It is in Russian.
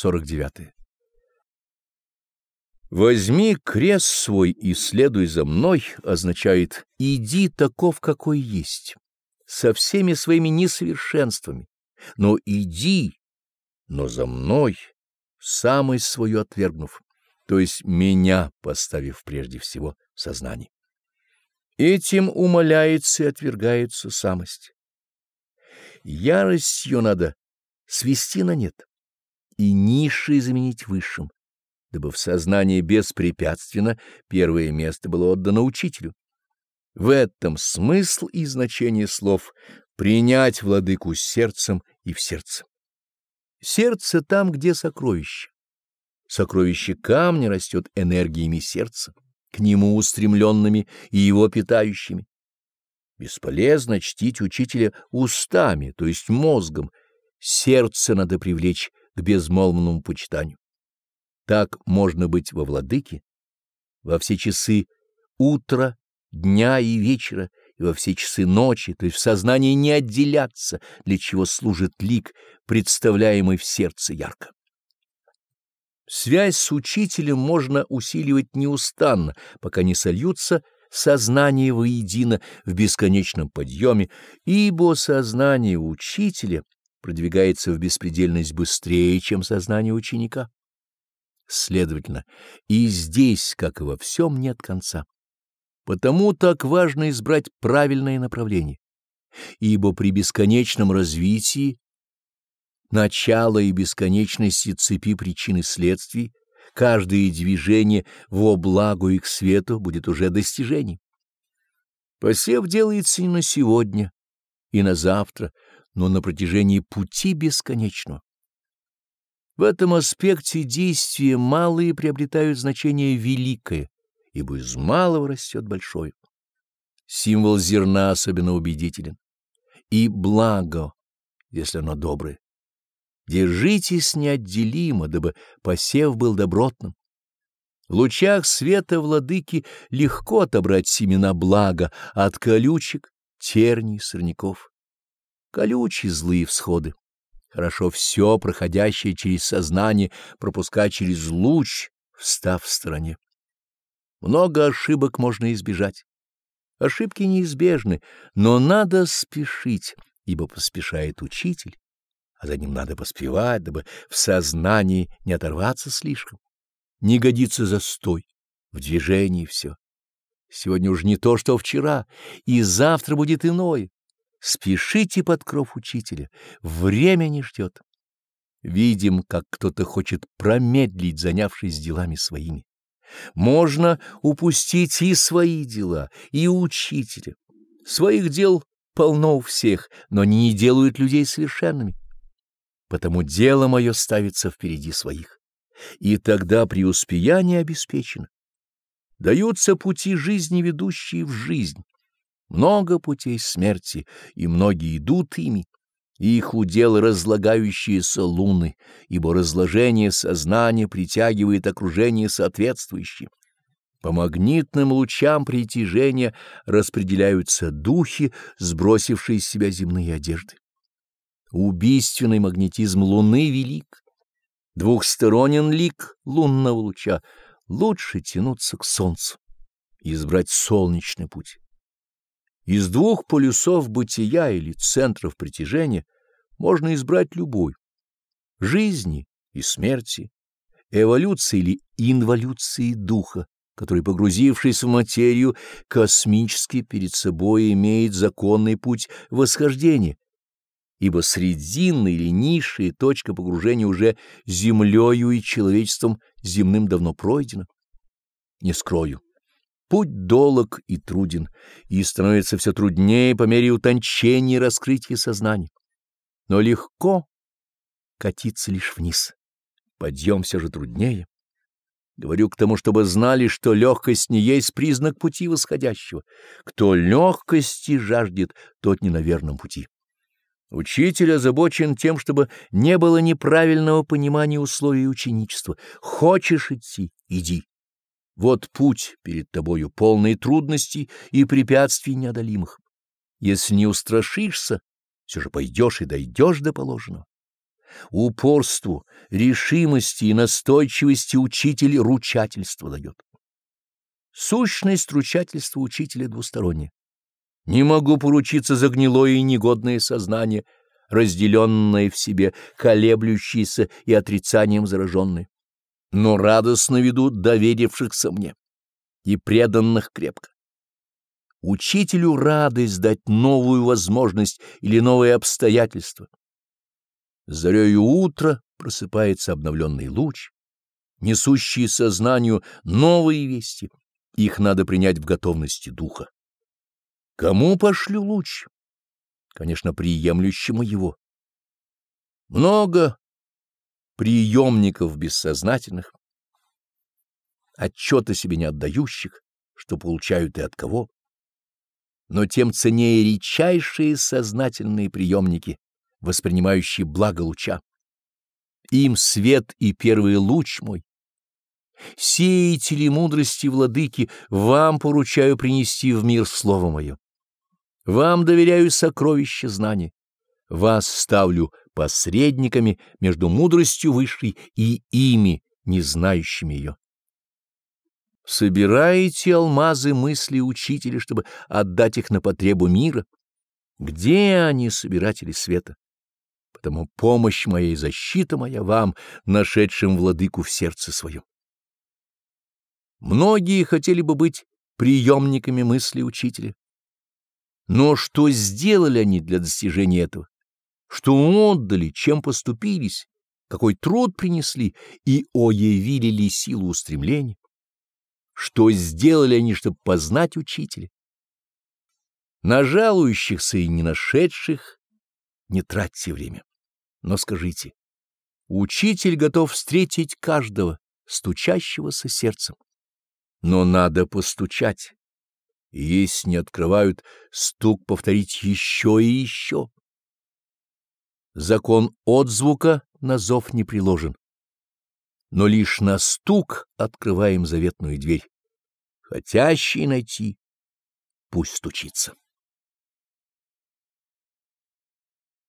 49. «Возьми крест свой и следуй за мной» означает «иди таков, какой есть, со всеми своими несовершенствами, но иди, но за мной, самой свою отвергнув, то есть меня поставив прежде всего в сознание. Этим умаляется и отвергается самость. Ярость ее надо свести на нет и низшее заменить высшим дабы в сознании беспрепятственно первое место было отдано учителю. В этом смысл и значение слов «принять владыку сердцем и в сердце». Сердце там, где сокровище. Сокровище камня растет энергиями сердца, к нему устремленными и его питающими. Бесполезно чтить учителя устами, то есть мозгом. Сердце надо привлечь к безмолвному почитанию. Так можно быть во владыке во все часы утра, дня и вечера, и во все часы ночи, то есть в сознании не отделяться, для чего служит лик, представляемый в сердце ярко. Связь с учителем можно усиливать неустанно, пока не сольются сознание воедино в бесконечном подъеме, ибо сознание учителя продвигается в беспредельность быстрее, чем сознание ученика. Следовательно, и здесь, как и во всем, нет конца. Потому так важно избрать правильное направление, ибо при бесконечном развитии начала и бесконечности цепи причин и следствий каждое движение во благо и к свету будет уже достижением. Посев делается не на сегодня и на завтра, но на протяжении пути бесконечного. В этом аспекте действия малые приобретают значение великое, ибо из малого растет большое. Символ зерна особенно убедителен. И благо, если оно доброе. Держитесь неотделимо, дабы посев был добротным. В лучах света владыки легко отобрать семена блага от колючек, терний, сорняков. Колючие злые всходы. Хорошо все, проходящее через сознание, пропускать через луч, встав в стороне. Много ошибок можно избежать. Ошибки неизбежны, но надо спешить, ибо поспешает учитель, а за ним надо поспевать, дабы в сознании не оторваться слишком. Не годится застой, в движении все. Сегодня уж не то, что вчера, и завтра будет иное. Спешите под кров учителя, время не ждет. Видим, как кто-то хочет промедлить, занявшись делами своими. Можно упустить и свои дела, и учителя. Своих дел полно у всех, но не делают людей совершенными. Потому дело мое ставится впереди своих. И тогда преуспеяние обеспечено. Даются пути жизни, ведущие в жизнь. Много путей смерти, и многие идут ими. Их удел разлагающиеся луны, ибо разложение сознания притягивает окружение соответствующее. По магнитным лучам притяжения распределяются духи, сбросившие с себя земные одежды. Убийственный магнетизм Луны велик. Двухсторонен лик лунного луча. Лучше тянуться к Солнцу, избрать солнечный путь. Из двух полюсов бытия или центров притяжения можно избрать любой — жизни и смерти, эволюции или инволюции духа, который, погрузившись в материю, космически перед собой имеет законный путь восхождения, ибо срединная или низшая точка погружения уже землею и человечеством земным давно пройдена. Не скрою. Путь долог и труден, и становится все труднее по мере утончения и раскрытия сознания. Но легко катиться лишь вниз. Подъем все же труднее. Говорю к тому, чтобы знали, что легкость не есть признак пути восходящего. Кто легкости жаждет, тот не на верном пути. Учитель озабочен тем, чтобы не было неправильного понимания условий ученичества. Хочешь идти — иди. Вот путь перед тобою полный трудностей и препятствий неодолимых. Если не устрашишься, все же пойдешь и дойдешь до положенного. упорству, решимости и настойчивости учитель ручательство дает. Сущность ручательства учителя двусторонняя. Не могу поручиться за гнилое и негодное сознание, разделенное в себе, колеблющееся и отрицанием зараженное. Но радостно ведут доверившихся мне и преданных крепко. Учителю радость дать новую возможность или новые обстоятельства. Зарею утра просыпается обновленный луч, несущий сознанию новые вести. Их надо принять в готовности духа. Кому пошлю луч? Конечно, приемлющему его. Много приемников бессознательных, отчета себе не отдающих, что получают и от кого. Но тем ценнее редчайшие сознательные приемники, воспринимающие благо луча. Им свет и первый луч мой. Сеятели мудрости владыки, вам поручаю принести в мир слово мое. Вам доверяю сокровища знаний. Вас ставлю посредниками между мудростью высшей и ими, не знающими ее. Собираете алмазы мысли учителя, чтобы отдать их на потребу мира? Где они, собиратели света? Потому помощь моя и защита моя вам, нашедшим владыку в сердце своем. Многие хотели бы быть приемниками мысли учителя. Но что сделали они для достижения этого? Что отдали, чем поступились, какой труд принесли и оявили ли силу устремлений? Что сделали они, чтобы познать учителя? На жалующихся и не нашедших не тратьте время. Но скажите, учитель готов встретить каждого, стучащегося сердцем. Но надо постучать и если не открывают, стук повторить еще и еще. Закон отзвука на зов не приложен, но лишь на стук открываем заветную дверь. Хотящий найти, пусть стучится.